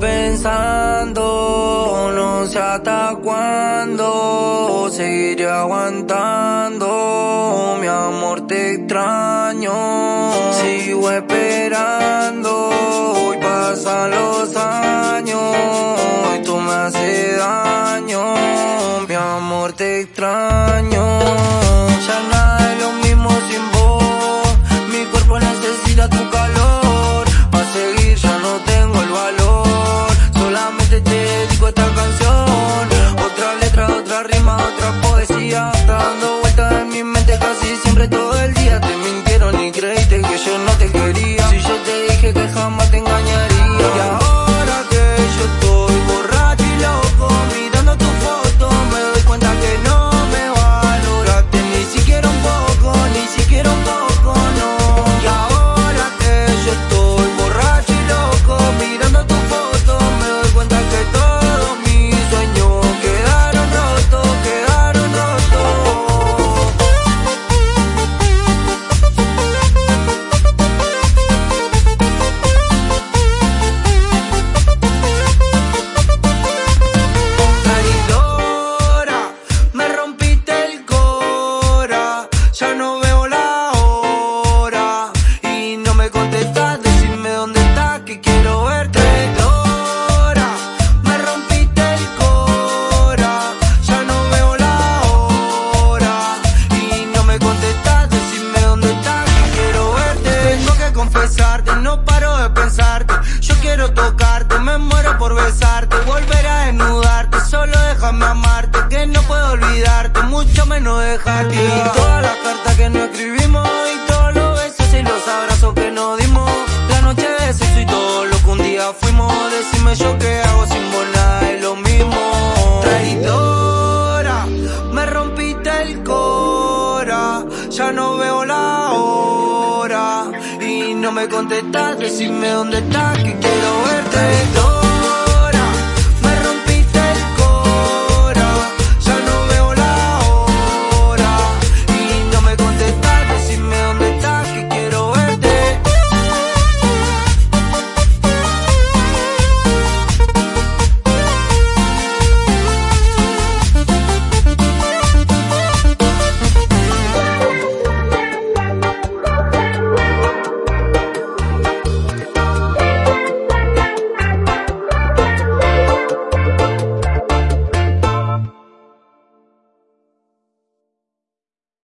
pensando, no sé hasta cuándo seguiré aguantando, mi amor te extraño, sigo esperando, hoy pasan los años, y tú me haces daño, mi amor te extraño. Quiero tocarte, me muero por besarte, volver a desnudarte, solo déjame amarte, que no puedo olvidarte, mucho menos dejarte. Y todas las cartas que no escribimos y todos los besos y los abrazos que nos dimos, la noche de sexo y todo lo que un día fuimos, decime yo qué hago sin vos nada es lo mismo. Traidora, me rompiste el cora, ya no veo la no me contestas, decime dónde estás que quiero verte.